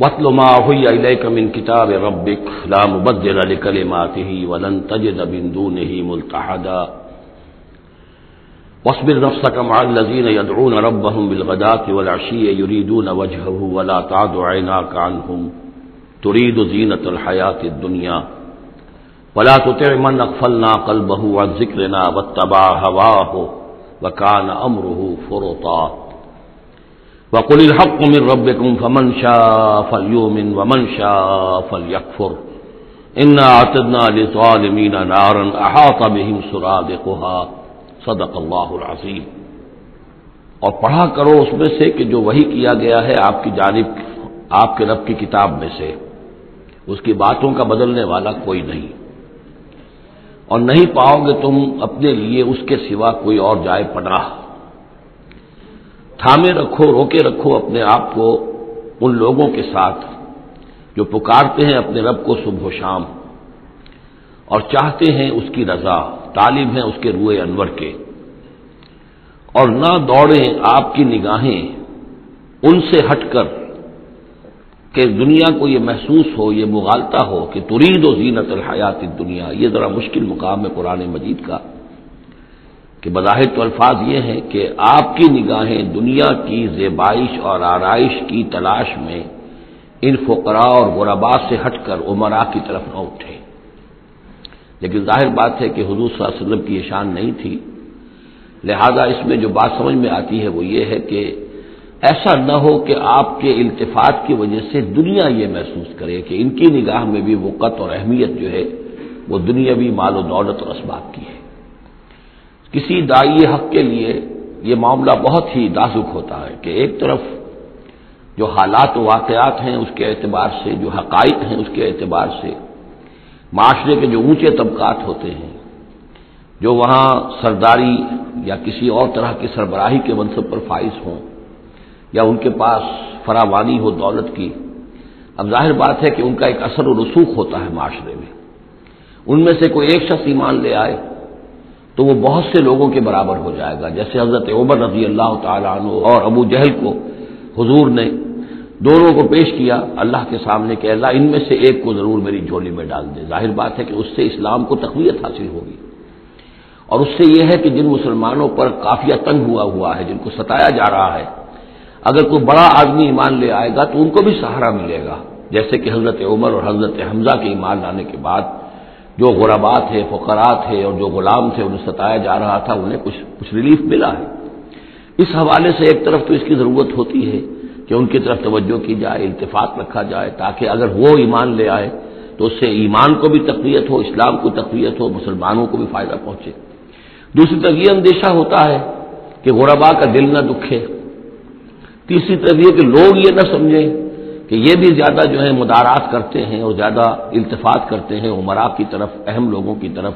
وطل ما ہوئی الیک من کتاب ربک لا مبدل لکلماته ولن تجد من دونه ملتحدا. واصبر نفسك مع الذين يدعون ربهم بالغداة والعشي يريدون وجهه ولا تعد عيناك عنهم. تريد زينة الحياة الدنيا. ولا تطع من اغفلنا قلبه عن ذكرنا واتبع هواه وكان امره فرطا. وقل الحق من ربكم فمن شاء فليؤمن ومن شاء فليكفر. انا اعتدنا للظالمين نارا احاط بهم سرادقها. صدق الله العظيم. اور پڑھا کرو اس میں سے کہ جو وہی کیا گیا ہے آپ کی جانب، آپ کے رب کی کتاب میں سے، اس کی باتوں کا بدلنے والا کوئی نہیں۔ اور نہیں پاؤ گے تم اپنے لیے اس کے سوا کوئی اور جائے پناہ۔ تھامے رکھو، روکے رکھو اپنے آپ کو، ان لوگوں کے ساتھ جو پکارتے ہیں اپنے رب کو صبح و شام، اور چاہتے ہیں اس کی رضا، طالب ہیں اس کے روئے انور کے۔ اور نہ دوڑیں آپ کی نگاہیں ان سے ہٹ کر کہ دنیا کو یہ محسوس ہو، یہ مغالتا ہو کہ ترید و زینت الحیات دنیا یہ ذرا مشکل مقام ہے قرآن مجید کا۔ کہ بظاہر تو الفاظ یہ ہیں کہ آپ کی نگاہیں دنیا کی زیبائش اور آرائش کی تلاش میں ان فقراء اور غربا سے ہٹ کر عمرا کی طرف نہ اٹھے لیکن ظاہر بات ہے کہ حضور صلی اللہ علیہ وسلم کی یہ شان نہیں تھی۔ لہذا اس میں جو بات سمجھ میں آتی ہے وہ یہ ہے کہ ایسا نہ ہو کہ آپ کے التفاط کی وجہ سے دنیا یہ محسوس کرے کہ ان کی نگاہ میں بھی وقت اور اہمیت جو ہے وہ دنیاوی مال و دولت اور اسباب کی ہے۔ کسی دائی حق کے لیے یہ معاملہ بہت ہی نازک ہوتا ہے کہ ایک طرف جو حالات و واقعات ہیں اس کے اعتبار سے، جو حقائق ہیں اس کے اعتبار سے معاشرے کے جو اونچے طبقات ہوتے ہیں، جو وہاں سرداری یا کسی اور طرح کی سربراہی کے منصب پر فائز ہوں یا ان کے پاس فراوانی ہو دولت کی، اب ظاہر بات ہے کہ ان کا ایک اثر و رسوخ ہوتا ہے معاشرے میں۔ ان میں سے کوئی ایک شخص ایمان لے آئے تو وہ بہت سے لوگوں کے برابر ہو جائے گا۔ جیسے حضرت عمر رضی اللہ تعالیٰ عنہ اور ابو جہل کو حضور نے دونوں کو پیش کیا، اللہ کے سامنے کہ اللہ ان میں سے ایک کو ضرور میری جھولی میں ڈال دے۔ ظاہر بات ہے کہ اس سے اسلام کو تقویت حاصل ہوگی۔ اور اس سے یہ ہے کہ جن مسلمانوں پر کافی تنگ ہوا ہوا ہے، جن کو ستایا جا رہا ہے، اگر کوئی بڑا آدمی ایمان لے آئے گا تو ان کو بھی سہارا ملے گا۔ جیسے کہ حضرت عمر اور حضرت حمزہ کے ایمان لانے کے بعد جو غربات ہے فقرات ہے اور جو غلام تھے، انہیں ستایا جا رہا تھا، انہیں کچھ کچھ ریلیف ملا ہے۔ اس حوالے سے ایک طرف تو اس کی ضرورت ہوتی ہے کہ ان کی طرف توجہ کی جائے التفاق رکھا جائے، تاکہ اگر وہ ایمان لے آئے تو اس سے ایمان کو بھی تقویت ہو، اسلام کو تقویت ہو، مسلمانوں کو بھی فائدہ پہنچے۔ دوسری طرف یہ اندیشہ ہوتا ہے کہ غربا کا دل نہ دکھے۔ تیسری طرف یہ کہ لوگ یہ نہ سمجھیں کہ یہ بھی زیادہ جو ہے مدارات کرتے ہیں اور زیادہ التفاط کرتے ہیں عمرا کی طرف، اہم لوگوں کی طرف،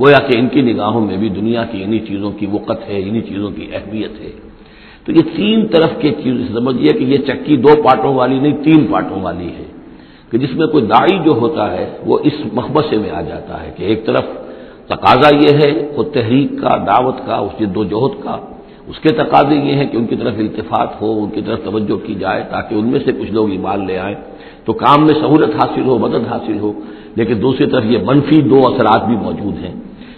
گویا کہ ان کی نگاہوں میں بھی دنیا کی انہی چیزوں کی وقت ہے، انہی چیزوں کی اہمیت ہے۔ تو یہ تین طرف کی چیز سمجھیے کہ یہ چکی دو پارٹوں والی نہیں، تین پارٹوں والی ہے۔ کہ جس میں کوئی داڑھی جو ہوتا ہے، وہ اس مقبصے میں آ جاتا ہے کہ ایک طرف تقاضا یہ ہے، خود تحریک کا، دعوت کا، اس جد و جہد کا اس کے تقاضے یہ ہیں کہ ان کی طرف التفاط ہو، ان کی طرف توجہ کی جائے تاکہ ان میں سے کچھ لوگ ایمان لے آئیں۔ تو کام میں سہولت حاصل ہو، مدد حاصل ہو، لیکن دوسری طرف یہ منفی دو اثرات بھی موجود ہیں۔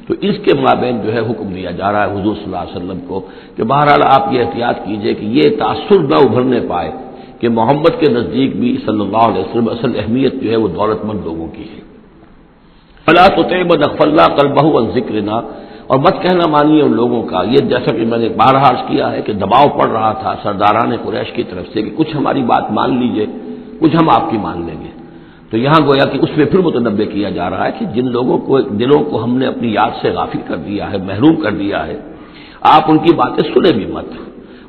تو اس کے مابین جو ہے حکم دیا جا رہا ہے حضور صلی اللہ علیہ وسلم کو کہ بہرحال آپ یہ احتیاط کیجیے کہ یہ تاثر نہ ابھرنے پائے کہ محمد کے نزدیک بھی صلی اللہ علیہ وسلم اصل اہمیت جو ہے وہ دولت مند لوگوں کی ہے۔ فلا تو طیب اللہ کل بہو ذکر نہ اور مت کہنا مانیے ان لوگوں کا، یہ جیسا کہ میں نے بارہ عرض کیا ہے کہ دباؤ پڑ رہا تھا سرداران قریش کی طرف سے کہ کچھ ہماری بات مان لیجیے، کچھ ہم آپ کی مان لیں گے۔ تو یہاں گویا کہ اس میں پھر متنوع کیا جا رہا ہے کہ جن لوگوں کو، دلوں کو ہم نے اپنی یاد سے غافل کر دیا ہے، محروم کر دیا ہے، آپ ان کی باتیں سنیں بھی مت۔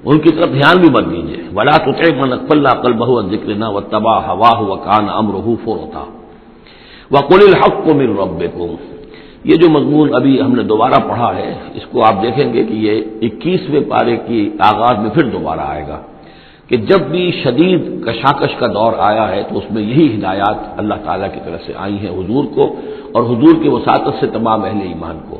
ان کی طرف دھیان بھی مت دیجیے ولا تو من اقبال کل بہو ذکر نہ و تباہ ہوا ہوا کان امر فور ہوتا وقل الحق کو مل رب یہ جو مضمون ابھی ہم نے دوبارہ پڑھا ہے، اس کو آپ دیکھیں گے کہ یہ اکیسویں پارے کی آغاز میں پھر دوبارہ آئے گا کہ جب بھی شدید کشاکش کا دور آیا ہے تو اس میں یہی ہدایات اللہ تعالیٰ کی طرف سے آئی ہیں حضور کو اور حضور کی وساطت سے تمام اہل ایمان کو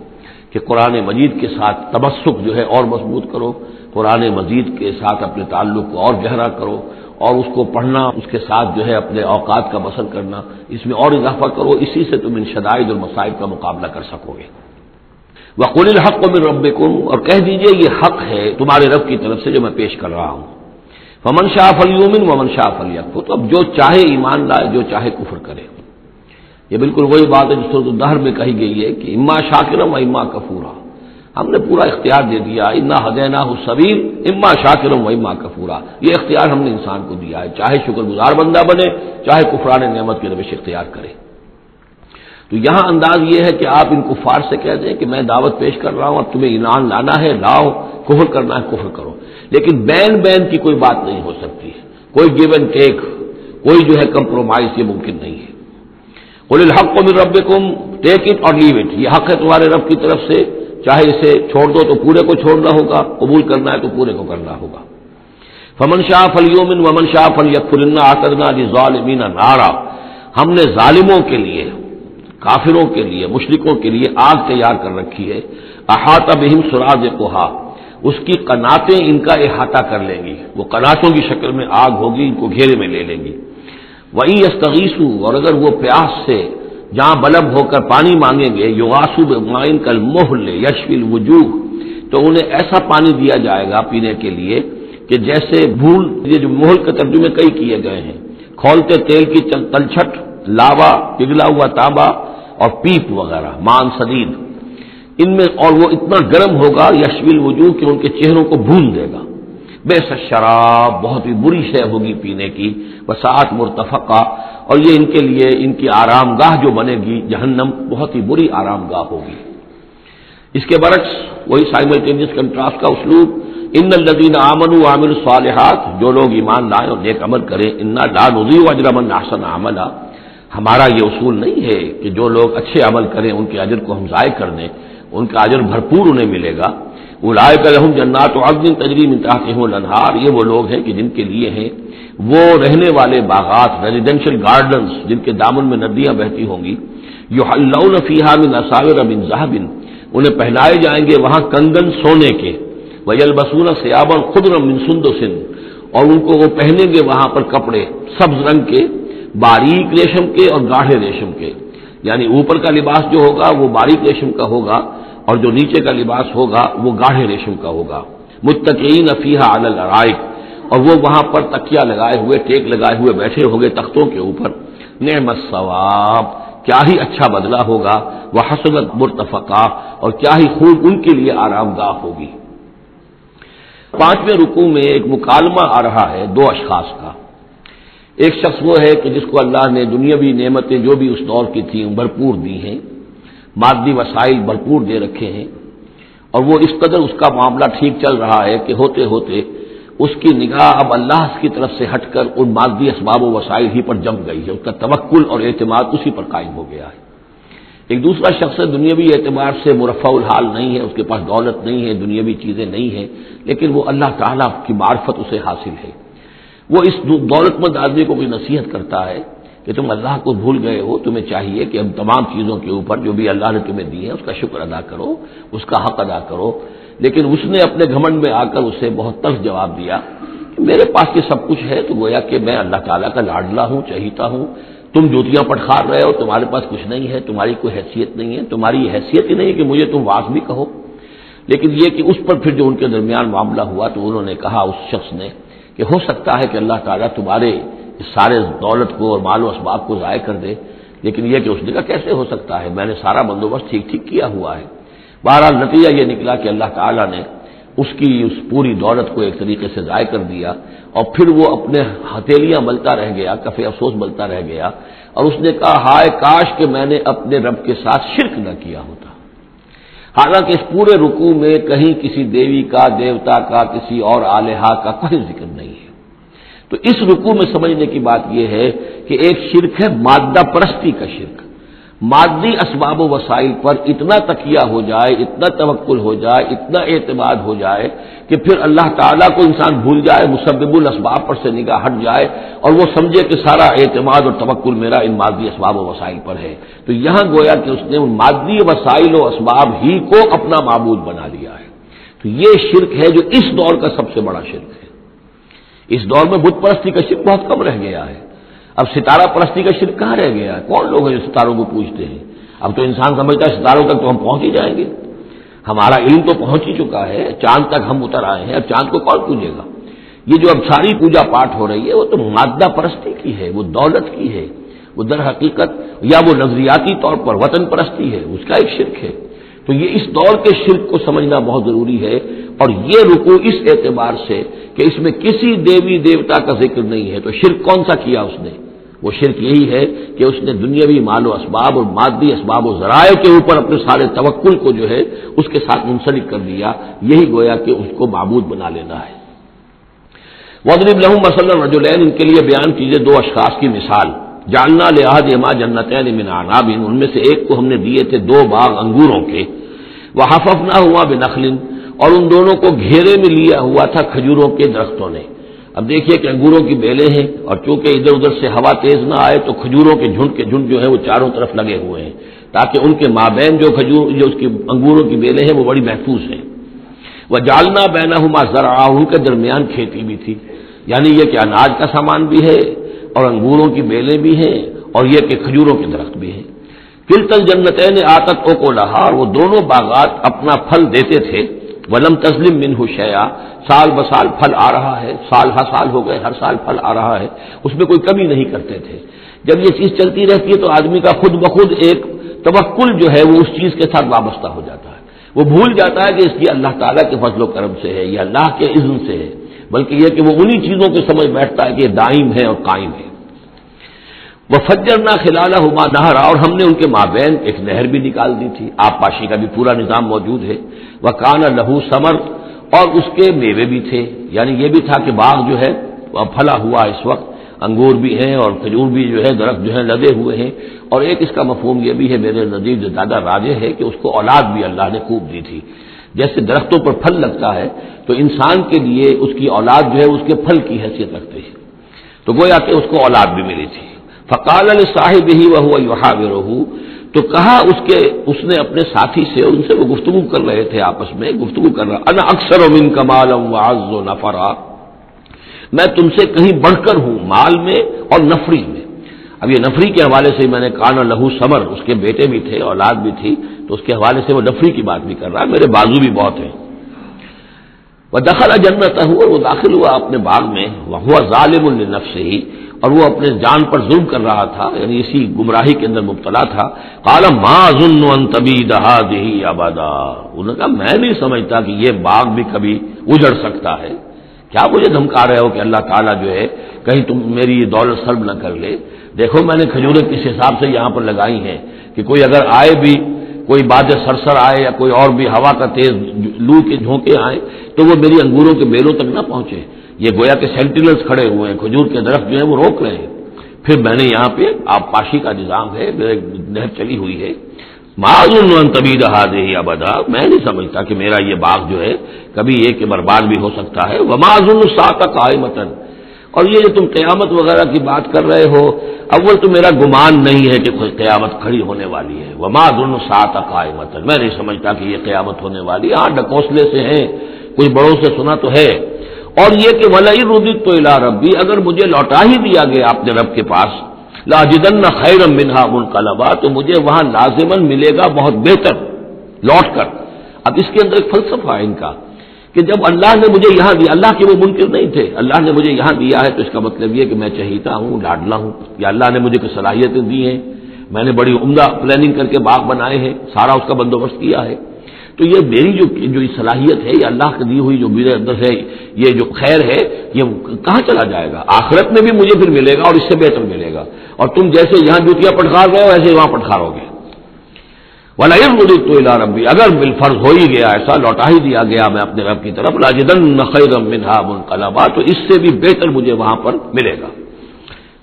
کہ قرآن مجید کے ساتھ تبسک جو ہے اور مضبوط کرو، قرآن مجید کے ساتھ اپنے تعلق کو اور گہرا کرو اور اس کو پڑھنا، اس کے ساتھ جو ہے اپنے اوقات کا بسر کرنا، اس میں اور اضافہ کرو، اسی سے تم ان شدائد اور کا مقابلہ کر سکو گے۔ وقول الحق کو میں رب اور کہہ دیجیے، یہ حق ہے تمہارے رب کی طرف سے جو میں پیش کر رہا ہوں۔ ومن شاہ فلیومن ومن شاہ فلی تو اب جو چاہے ایمان لائے، جو چاہے کفر کرے۔ یہ بالکل وہی بات ہے جس طرح دہر میں کہی گئی ہے کہ اما شاکرم اما کفورا۔ ہم نے پورا اختیار دے دیا۔ انا حدینا سبیر اما شاکرم و اما کفورا۔ یہ اختیار ہم نے انسان کو دیا ہے۔ چاہے شکر گزار بندہ بنے، چاہے کفران نعمت کی روش اختیار کرے۔ تو یہاں انداز یہ ہے کہ آپ ان کفار سے کہہ دیں کہ میں دعوت پیش کر رہا ہوں، اب تمہیں ایمان لانا ہے، لاؤ، کفر کرنا ہے، کفر کرو۔ لیکن بین بین کی کوئی بات نہیں ہو سکتی۔ کوئی گیو اینڈ ٹیک کوئی جو ہے کمپرومائز یہ ممکن نہیں ہے۔ بول الحق کو بھی رب کم ٹیک اٹ اور لیو اٹ یہ حق ہے تمہارے رب کی طرف سے۔ چاہے اسے چھوڑ دو تو پورے کو چھوڑنا ہوگا، قبول کرنا ہے تو پورے کو کرنا ہوگا۔ فمن شاہ فلیومن ومن شاہ فل یقنا آترنا علی ظالمین نارا۔ ہم نے ظالموں کے لیے، کافروں کے لیے مشرقوں کے لیے آگ تیار کر رکھی ہے۔ احاطہ بہم سراج کوہا اس کی کناتیں ان کا احاطہ کر لیں گی۔ وہ کناتوں کی شکل میں آگ ہوگی، ان کو گھیرے میں لے لیں گی۔ وہی استغیثو اور اگر وہ پیاس سے جہاں بلب ہو کر پانی مانگیں گے یوغاسو معین کل محل یشفل وجوہ تو انہیں ایسا پانی دیا جائے گا پینے کے لیے کہ جیسے بھول، یہ جو محل کے ترجمے کئی کیے گئے ہیں۔ کھولتے تیل کی تلچھٹ، لاوا، پگھلا ہوا تانبا اور پیپ وغیرہ، مان سدید۔ ان میں اور وہ اتنا گرم ہوگا یشویل وجوہ کہ ان کے چہروں کو بھون دے گا۔ بے شراب بہت ہی بری شے ہوگی پینے کی۔ وسعت مرتفقہ۔ اور یہ ان کے لیے ان کی آرام گاہ جو بنے گی، جہنم بہت ہی بری آرام گاہ ہوگی۔ اس کے برعکس وہی سائملٹینیس کنٹراسٹ کا اسلوب، ان الدین امن و عامر صالحات جو لوگ ایمان لائیں اور نیک عمل کریں، انا لا نظی و اجرمن احسن عملہ ہمارا یہ اصول نہیں ہے کہ جو لوگ اچھے عمل کریں، ان کے اجر کو ہم ضائع کر دیں، ان کا اجر بھرپور انہیں ملے گا۔ وہ لائے جنات و عدن تجریم انتہا ہوں لنہار یہ وہ لوگ ہیں کہ جن کے لیے ہیں وہ رہنے والے باغات ریزیڈینشل گارڈنس جن کے دامن میں ندیاں بہتی ہوں گی۔ یو اللہ فیحا من اصاور بن ذہبن انہیں پہنائے جائیں گے وہاں کنگن سونے کے۔ ویل بسون سیابن خود رم سن اور ان کو وہ پہنیں گے وہاں پر کپڑے، سبز رنگ کے، باریک ریشم کے اور گاڑھے ریشم کے۔ یعنی اوپر کا لباس جو ہوگا وہ باریک ریشم کا ہوگا اور جو نیچے کا لباس ہوگا وہ گاڑھے ریشم کا ہوگا۔ متقین افیہ الرائق اور وہ وہاں پر تکیا لگائے ہوئے، ٹیک لگائے ہوئے بیٹھے ہوں گے تختوں کے اوپر۔ نعمت ثواب کیا ہی اچھا بدلا ہوگا۔ وہ حسنت مرتفقہ۔ اور کیا ہی خوب ان کے لیے آرام گاہ ہوگی۔ پانچویں رکو میں ایک مکالمہ آ رہا ہے دو اشخاص کا۔ ایک شخص وہ ہے کہ جس کو اللہ نے دنیاوی نعمتیں جو بھی اس دور کی تھیں بھرپور دی ہیں۔ مادی وسائل بھرپور دے رکھے ہیں اور وہ اس قدر اس کا معاملہ ٹھیک چل رہا ہے کہ ہوتے ہوتے اس کی نگاہ اب اللہ کی طرف سے ہٹ کر ان مادی اسباب و وسائل ہی پر جم گئی ہے اس کا توکل اور اعتماد اسی پر قائم ہو گیا ہے۔ ایک دوسرا شخص دنیاوی اعتبار سے مرفع الحال نہیں ہے، اس کے پاس دولت نہیں ہے، دنیاوی چیزیں نہیں ہیں، لیکن وہ اللہ تعالیٰ کی معرفت اسے حاصل ہے۔ وہ اس دولت مند آدمی کو کوئی نصیحت کرتا ہے کہ تم اللہ کو بھول گئے ہو، تمہیں چاہیے کہ ہم تمام چیزوں کے اوپر جو بھی اللہ نے تمہیں دی ہے اس کا شکر ادا کرو، اس کا حق ادا کرو۔ لیکن اس نے اپنے گھمنڈ میں آ کر اسے بہت تلخ جواب دیا کہ میرے پاس یہ سب کچھ ہے، تو گویا کہ میں اللہ تعالیٰ کا لاڈلا ہوں چہیتا ہوں۔ تم جوتیاں پٹخار رہے ہو، تمہارے پاس کچھ نہیں ہے، تمہاری کوئی حیثیت نہیں ہے۔ تمہاری یہ حیثیت ہی نہیں ہے کہ مجھے تم واس بھی کہو۔ لیکن یہ کہ اس پر پھر جو ان کے درمیان معاملہ ہوا، تو انہوں نے کہا اس شخص نے کہ ہو سکتا ہے کہ اللہ تعالیٰ تمہارے سارے دولت کو اور مال و اسباب کو ضائع کر دے، لیکن یہ کہ اس نے کہا کیسے ہو سکتا ہے؟ میں نے سارا بندوبست ٹھیک ٹھیک کیا ہوا ہے۔ بہرحال نتیجہ یہ نکلا کہ اللہ تعالیٰ نے اس کی، اس پوری دولت کو ایک طریقے سے ضائع کر دیا اور پھر وہ اپنے ہتھیلیاں ملتا رہ گیا، کفے افسوس ملتا رہ گیا اور اس نے کہا، ہائے کاش کہ میں نے اپنے رب کے ساتھ شرک نہ کیا ہوتا۔ حالانکہ اس پورے رکوع میں کہیں کسی دیوی کا، دیوتا کا، کسی اور آلیہ کا کوئی ذکر نہیں ہے۔ تو اس رکوع میں سمجھنے کی بات یہ ہے کہ ایک شرک ہے مادہ پرستی کا شرک۔ مادی اسباب و وسائل پر اتنا تکیہ ہو جائے، اتنا توکل ہو جائے، اتنا اعتماد ہو جائے کہ پھر اللہ تعالیٰ کو انسان بھول جائے، مسبب الاسباب پر سے نگاہ ہٹ جائے اور وہ سمجھے کہ سارا اعتماد اور توکل میرا ان مادی اسباب و وسائل پر ہے۔ تو یہاں گویا کہ اس نے ان مادی وسائل و اسباب ہی کو اپنا معبود بنا لیا ہے۔ تو یہ شرک ہے جو اس دور کا سب سے بڑا شرک ہے۔ اس دور میں بت پرستی کا شرک بہت کم رہ گیا ہے۔ اب ستارہ پرستی کا شرک کہاں رہ گیا؟ ہے کون لوگ ہیں جو ستاروں کو پوچھتے ہیں؟ اب تو انسان سمجھتا ہے ستاروں تک تو ہم پہنچ ہی جائیں گے۔ ہمارا علم تو پہنچ ہی چکا ہے، چاند تک ہم اتر آئے ہیں، اب چاند کو کون پوجے گا؟ یہ جو اب ساری پوجا پاٹ ہو رہی ہے، وہ تو مادہ پرستی کی ہے، وہ دولت کی ہے، وہ در حقیقت یا وہ نظریاتی طور پر وطن پرستی ہے، اس کا ایک شرک ہے۔ تو یہ اس دور کے شرک کو سمجھنا بہت ضروری ہے اور یہ رکو اس اعتبار سے کہ اس میں کسی دیوی دیوتا کا ذکر نہیں ہے تو شرک کون سا کیا اس نے؟ وہ شرک یہی ہے کہ اس نے دنیاوی مال و اسباب اور مادی اسباب و ذرائع کے اوپر اپنے سارے توکل کو جو ہے اس کے ساتھ منسلک کر دیا یہی گویا کہ اس کو معبود بنا لینا ہے۔ وزرب لہم مسلم رجولین ان کے لیے بیان کیجیے دو اشخاص کی مثال۔ جاننا لحاظ اما جنت من عنابن ان میں سے ایک کو ہم نے دیے تھے دو باغ انگوروں کے. وہ حفف نہ ہوا بے اور ان دونوں کو گھیرے میں لیا ہوا تھا کھجوروں کے درختوں نے. اب دیکھیے کہ انگوروں کی بیلیں ہیں اور چونکہ ادھر ادھر سے ہوا تیز نہ آئے تو کھجوروں کے جھنڈ کے جھنڈ جو ہے وہ چاروں طرف لگے ہوئے ہیں، تاکہ ان کے مابین جو کھجور، جو اس کی انگوروں کی بیلیں ہیں وہ بڑی محفوظ ہیں. وہ جالنا بینا ہما ذرا ان کے درمیان کھیتی بھی تھی. یعنی یہ کہ اناج کا سامان بھی ہے اور انگوروں کی بیلیں بھی ہیں اور یہ کہ کھجوروں کے درخت بھی ہیں۔ کلتل جنت نے آتت او کو لہا وہ دونوں باغات اپنا پھل دیتے تھے۔ ولم تسلم من شیا سال ب سال پھل آ رہا ہے، سال ہر سال ہو گئے، ہر سال پھل آ رہا ہے۔ اس میں کوئی کمی نہیں کرتے تھے۔ جب یہ چیز چلتی رہتی ہے تو آدمی کا خود بخود ایک توکل جو ہے وہ اس چیز کے ساتھ وابستہ ہو جاتا ہے۔ وہ بھول جاتا ہے کہ اس کی اللہ تعالیٰ کے فضل و کرم سے ہے یا اللہ کے عزم سے ہے۔ بلکہ یہ کہ وہ انہی چیزوں کو سمجھ بیٹھتا ہے کہ یہ دائم ہے اور قائم ہے۔ وہ فجر نہ کھلانا ہما نہرا اور ہم نے ان کے مابین ایک نہر بھی نکال دی تھی۔ آپ پاشی کا بھی پورا نظام موجود ہے۔ وہ کانا لہو سمر اور اس کے میوے بھی تھے۔ یعنی یہ بھی تھا کہ باغ جو ہے، وہ پھلا ہوا اس وقت۔ انگور بھی ہیں اور کھجور بھی جو ہے، درخت جو ہے لدے ہوئے ہیں۔ اور ایک اس کا مفہوم یہ بھی ہے، میرے نزیر جو دادا راجے ہے کہ اس کو اولاد بھی اللہ نے خوب دی تھی۔ جیسے درختوں پر پھل لگتا ہے، تو انسان کے لیے اس کی اولاد جو ہے، اس کے پھل کی حیثیت رکھتے ہیں۔ تو گویا کہ اس کو اولاد بھی ملی تھی۔ فقال صاحب ہی وہ ہوا تو کہا اس کے، اس نے اپنے ساتھی سے، ان سے وہ گفتگو کر رہے تھے آپس میں، گفتگو کر رہا، انا اکثر امن کمال و نفرا۔ میں تم سے کہیں بڑھ کر ہوں، مال میں اور نفری میں۔ اب یہ نفری کے حوالے سے میں نے کانا لہو سمر اس کے بیٹے بھی تھے، اولاد بھی تھی۔ تو اس کے حوالے سے وہ نفری کی بات بھی کر رہا ہے۔ میرے بازو بھی بہت ہیں۔ وہ دخل جنت ہوا وہ داخل ہوا اپنے باغ میں۔ وہ ہوا ظالم النف سے ہی اور وہ اپنے جان پر ظلم کر رہا تھا۔ یعنی اسی گمراہی کے اندر مبتلا تھا۔ کالا ماں ظلم تبی دہا دہی آبادا انہوں نے کہا، میں نہیں سمجھتا کہ یہ باغ بھی کبھی اجڑ سکتا ہے۔ کیا مجھے دھمکا رہے ہو کہ اللہ تعالیٰ جو ہے، کہیں تم میری یہ دولت سرب نہ کر لے۔ دیکھو، میں نے کھجوریں کس حساب سے یہاں پر لگائی ہیں کہ کوئی اگر آئے بھی کوئی باد سرسر آئے یا کوئی اور بھی ہوا کا تیز لو کے جھونکے آئے، تو وہ میری انگوروں کے بیلوں تک نہ پہنچے۔ یہ گویا کہ سینٹینلس کھڑے ہوئے ہیں، کھجور کے درخت جو ہیں وہ روک رہے ہیں۔ پھر میں نے یہاں پہ آپ پاشی کا نظام ہے نہر چلی ہوئی ہے۔ معذن طبی رہا دے یا بدا میں نہیں سمجھتا کہ میرا یہ باغ جو ہے کبھی یہ کہ برباد بھی ہو سکتا ہے۔ وہ معذن سا تک آئے متن اور یہ جو تم قیامت وغیرہ کی بات کر رہے ہو، اول تو میرا گمان نہیں ہے کہ کوئی قیامت کھڑی ہونے والی ہے۔ وہ معذن سا تک آئے متن میں نہیں سمجھتا کہ یہ قیامت ہونے والی ہاں ڈکوسلے سے ہیں کچھ بڑوں سے سنا تو ہے۔ اور یہ کہ ولی ردت تو الا ربی اگر مجھے لوٹا ہی دیا گیا اپنے رب کے پاس، لاجدن خیر منہا منقلبا، تو مجھے وہاں لازمن ملے گا بہت بہتر، لوٹ کر۔ اب اس کے اندر ایک فلسفہ ہے ان کا۔ کہ جب اللہ نے مجھے یہاں دیا، اللہ کے وہ منکر نہیں تھے۔ اللہ نے مجھے یہاں دیا ہے تو اس کا مطلب یہ کہ میں چہیتا ہوں، لاڈلا ہوں۔ یا اللہ نے مجھے کچھ صلاحیتیں دی ہیں۔ میں نے بڑی عمدہ پلاننگ کر کے باغ بنائے ہیں، سارا اس کا بندوبست کیا ہے۔ تو یہ میری جو جو صلاحیت ہے، یہ اللہ کی دی ہوئی جو میرے اندر ہے، یہ جو خیر ہے، یہ کہاں چلا جائے گا؟ آخرت میں بھی مجھے پھر ملے گا اور اس سے بہتر ملے گا۔ اور تم جیسے یہاں جوتیاں پٹخار رہے ہو، ایسے وہاں پٹخارو گے۔ مجھے تو ربی اگر بال فرض ہو ہی گیا، ایسا لوٹا ہی دیا گیا میں اپنے رب کی طرف، لاجدن نخیر منہا منقلبا تو اس سے بھی بہتر مجھے وہاں پر ملے گا۔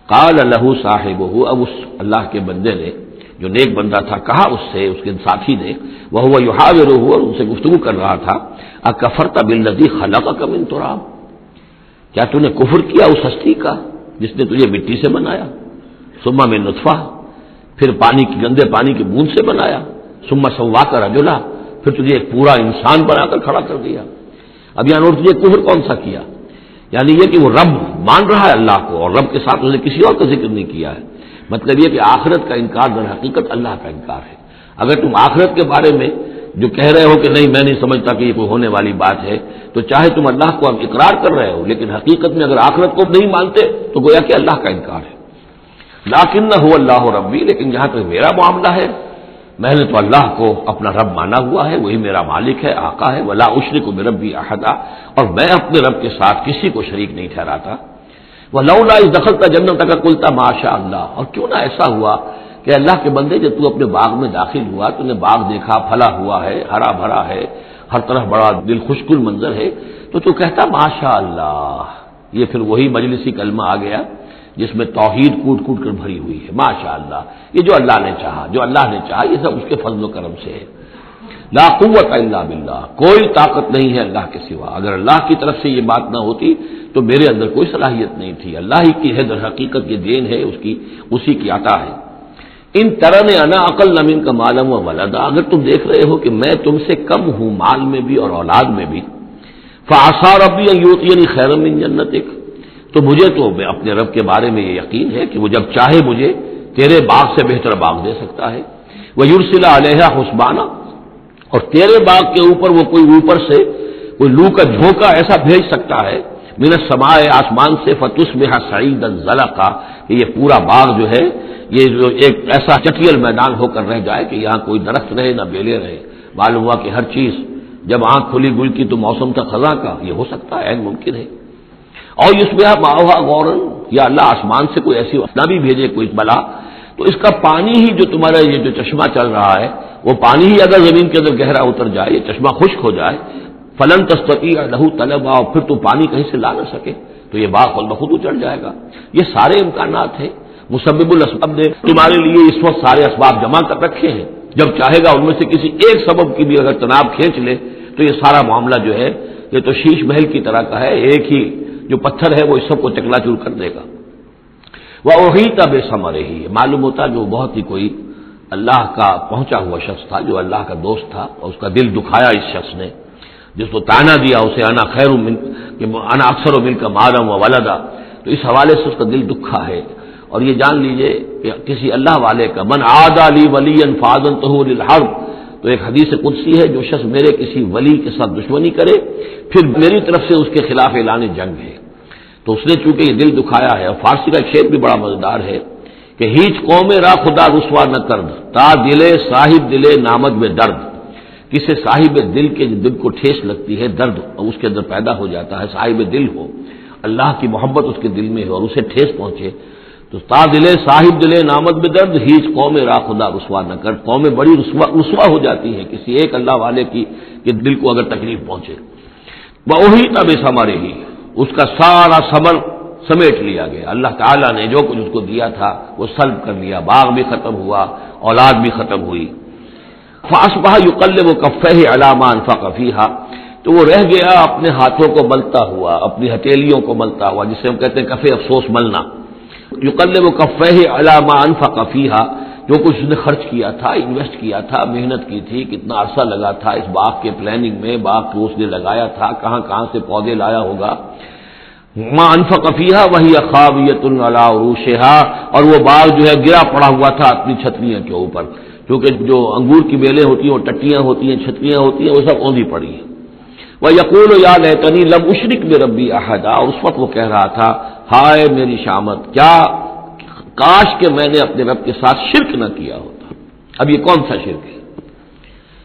کال اللہ صاحب اب اس اللہ کے بندے نے، جو نیک بندہ تھا، کہا اس سے، اس کے ساتھی نے وہ ہوا یو اور ان سے گفتگو کر رہا تھا اکفر بل ندی خلا کا کم انتراب کیا تو نے کفر کیا اس ہستی کا، جس نے تجھے مٹی سے بنایا سما میں نطفہ، پھر پانی کی گندے پانی کی بوند سے بنایا؟ سما سوا کر اجلا پھر تجھے ایک پورا انسان بنا کر کھڑا کر دیا۔ اب یعنی یہاں نوٹ تجھے کفر کون سا کیا؟ یعنی یہ کہ وہ رب مان رہا ہے اللہ کو اور رب کے ساتھ اس نے کسی اور کا ذکر نہیں کیا ہے۔ مطلب یہ کہ آخرت کا انکار در حقیقت اللہ کا انکار ہے۔ اگر تم آخرت کے بارے میں جو کہہ رہے ہو کہ نہیں، میں نہیں سمجھتا کہ یہ کوئی ہونے والی بات ہے، تو چاہے تم اللہ کو اب اقرار کر رہے ہو، لیکن حقیقت میں اگر آخرت کو نہیں مانتے تو گویا کہ اللہ کا انکار ہے۔ لاکن نہ ہو اللہ ربی لیکن جہاں تک میرا معاملہ ہے۔ میں نے تو اللہ کو اپنا رب مانا ہوا ہے، وہی میرا مالک ہے، آقا ہے، ولا اشری کو میرب بھی احدا، اور میں اپنے رب کے ساتھ کسی کو شریک نہیں ٹھہراتا۔ وہ لو لا دخل کا جنت تک کلتا ماشاء اللہ اور کیوں نہ ایسا ہوا کہ اللہ کے بندے جب تو اپنے باغ میں داخل ہوا، تو نے باغ دیکھا، پھلا ہوا ہے، ہرا بھرا ہے، ہر طرف بڑا دل خوشکل منظر ہے، تو تو کہتا ماشاء اللہ، یہ پھر وہی مجلسی کلمہ آ گیا۔ جس میں توحید کوٹ کوٹ کر بھری ہوئی ہے ماشاء اللہ یہ جو اللہ نے چاہا، جو اللہ نے چاہا، یہ سب اس کے فضل و کرم سے ہے۔ لا قوت اللہ باللہ۔ کوئی طاقت نہیں ہے اللہ کے سوا۔ اگر اللہ کی طرف سے یہ بات نہ ہوتی، تو میرے اندر کوئی صلاحیت نہیں تھی۔ اللہ ہی کی ہے، در حقیقت یہ دین ہے، اس کی، اسی کی عطا ہے۔ ان طرح نے انا عقل نمین کا معلوم و ولدا۔ اگر تم دیکھ رہے ہو کہ میں تم سے کم ہوں مال میں بھی اور اولاد میں بھی فاسار ابھی یعنی خیرم ان جنت ایک تو مجھے تو اپنے رب کے بارے میں یہ یقین ہے کہ وہ جب چاہے مجھے تیرے باغ سے بہتر باغ دے سکتا ہے۔ وہ یورسلا علیہ حسبانہ اور تیرے باغ کے اوپر وہ کوئی اوپر سے کوئی لو کا جھونکا ایسا بھیج سکتا ہے۔ میرا سمائے آسمان سے فتس میں سعید ضلع کا کہ یہ پورا باغ جو ہے، یہ جو ایک ایسا چٹیل میدان ہو کر رہ جائے کہ یہاں کوئی درخت رہے، نہ بیلے رہے۔ معلوم ہوا کہ ہر چیز جب آنکھ کھلی گل کی تو موسم تھا خزاں کا یہ ہو سکتا ہے ممکن ہے۔ اور اس میں ماہا غورن یا اللہ آسمان سے کوئی ایسی نہ بھی بھیجے، کوئی بلا، تو اس کا پانی ہی جو تمہارا یہ جو چشمہ چل رہا ہے، وہ پانی ہی اگر زمین کے اندر گہرا اتر جائے، یہ چشمہ خشک ہو جائے، فلن تستتی لہو طلب اور پھر تو پانی کہیں سے لا نہ سکے، تو یہ باغ خود بخود اچڑ جائے گا۔ یہ سارے امکانات ہیں۔ مسبب الاسباب نے تمہارے لیے اس وقت سارے اسباب جمع کر رکھے ہیں۔ جب چاہے گا ان میں سے کسی ایک سبب کی بھی اگر تناب کھینچ لے، تو یہ سارا معاملہ جو ہے، یہ تو شیش محل کی طرح کا ہے، ایک ہی جو پتھر ہے وہ اس سب کو چکلا چور کر دے گا۔ وہ وہی تب سمر ہی معلوم ہوتا جو بہت ہی کوئی اللہ کا پہنچا ہوا شخص تھا، جو اللہ کا دوست تھا اور اس کا دل دکھایا اس شخص نے، جس کو تانا دیا، اسے انا خیر انا اکثر و مل کا مارم و ولدا۔ تو اس حوالے سے اس کا دل دکھا ہے۔ اور یہ جان لیجیے کہ کسی اللہ والے کا، من آد علی ولی فاضن تو تو ایک حدیث قدسی ہے، جو شخص میرے کسی ولی کے ساتھ دشمنی کرے، پھر میری طرف سے اس کے خلاف اعلان جنگ ہے۔ تو اس نے چونکہ یہ دل دکھایا ہے، اور فارسی کا شعر بھی بڑا مزیدار ہے کہ ہیچ قوم را خدا رسوا نہ کرد، تا دلے صاحب دلے نامد میں درد۔ کسی صاحب دل کے دل کو ٹھیس لگتی ہے، درد اس کے اندر پیدا ہو جاتا ہے، صاحب دل ہو۔ اللہ کی محبت اس کے دل میں ہو اور اسے ٹھیس پہنچے۔ تو تا دلے، صاحب دلے نامد میں درد، ہیچ قوم را خدا رسوا نہ کر۔ قومیں بڑی رسوا ہو جاتی ہیں کسی ایک اللہ والے کی کہ دل کو اگر تکلیف پہنچے۔ وہی تب اس ہمارے ہی اس کا سارا سمر سمیٹ لیا گیا۔ اللہ تعالیٰ نے جو کچھ اس کو دیا تھا، وہ سلب کر لیا۔ باغ بھی ختم ہوا، اولاد بھی ختم ہوئی۔ فاسبہ یو کل وہ کفہ علامان فقفیہ تو وہ رہ گیا، اپنے ہاتھوں کو ملتا ہوا، اپنی ہتھیلیوں کو ملتا ہوا، جسے ہم کہتے ہیں کفے افسوس ملنا۔ یو کل وہ کفہ علامان فقفیہ جو کچھ اس نے خرچ کیا تھا انویسٹ کیا تھا، محنت کی تھی، کتنا عرصہ لگا تھا اس باغ کے پلاننگ میں، باغ کو اس نے لگایا تھا، کہاں کہاں سے پودے لایا ہوگا۔ ماں انفقفیہ وہی اخابیت اللہ عروشہ اور وہ باغ جو ہے گرا پڑا ہوا تھا اپنی چھتریاں کے اوپر، کیونکہ جو انگور کی بیلیں ہوتی ہیں، وہ ٹٹیاں ہوتی ہیں، چھتریاں ہوتی ہیں، وہ سب اوندی پڑی ہیں۔ وہ یقول و یاد ہے تنی لب اشرک میں ربی احدا اس وقت وہ کہہ رہا تھا ہائے میری شامت، کیا کاش کہ میں نے اپنے رب کے ساتھ شرک نہ کیا ہوتا۔ اب یہ کون سا شرک ہے؟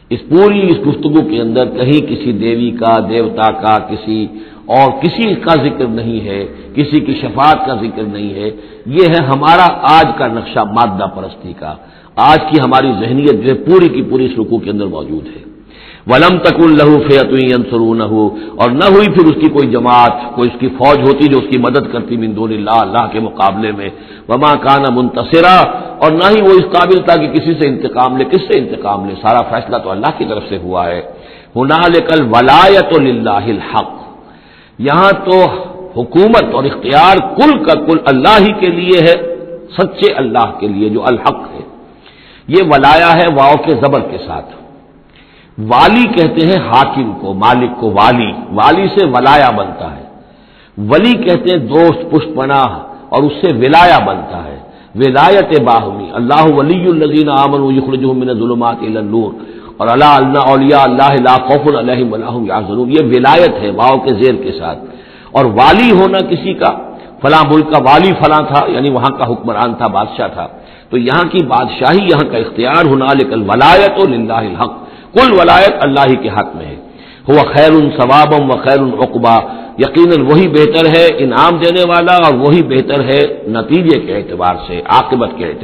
اس پوری اس گفتگو کے اندر کہیں کسی دیوی کا، دیوتا کا، کسی اور کسی کا ذکر نہیں ہے، کسی کی شفاعت کا ذکر نہیں ہے۔ یہ ہے ہمارا آج کا نقشہ مادہ پرستی کا۔ آج کی ہماری ذہنیت جو ہے پوری کی پوری اس رکو کے اندر موجود ہے۔ ولم تک الہو فیت نہ اور نہ ہوئی پھر اس کی کوئی جماعت، کوئی اس کی فوج ہوتی جو اس کی مدد کرتی من دون اللہ اللہ کے مقابلے میں۔ وما کانا منتصرا، اور نہ ہی وہ اس قابل تھا کہ کسی سے انتقام لے، کس سے انتقام لے؟ سارا فیصلہ تو اللہ کی طرف سے ہوا ہے۔ ہنا لے کل ولایت الحق۔ یہاں تو حکومت اور اختیار کل کا کل اللہ ہی کے لیے ہے، سچے اللہ کے لیے جو الحق ہے۔ یہ ولایا ہے واؤ کے زبر کے ساتھ۔ والی کہتے ہیں حاکم کو، مالک کو والی والی سے ولایا بنتا ہے۔ ولی کہتے ہیں دوست پشت پناہ اور اس سے ولایا بنتا ہے۔ ولایت باہمی، اللہ ولی الزین امن من ظلمات النور۔ اور اللہ اللہ اولیا اللہ لا خوف علیہم ولا ضرور یہ ولایت ہے واؤ کے زیر کے ساتھ۔ اور والی ہونا کسی کا، فلاں ملک کا والی فلاں تھا یعنی وہاں کا حکمران تھا، بادشاہ تھا۔ تو یہاں کی بادشاہی، یہاں کا اختیار ہونا لیکن ولایت و للہ الحق۔ کل ولایت اللہ ہی کے حق میں ہے۔ وہ خیر ثوابم و خیر العقبا یقیناً وہی بہتر ہے انعام دینے والا اور وہی بہتر ہے نتیجے کے اعتبار سے، عاقبت کے اعتبار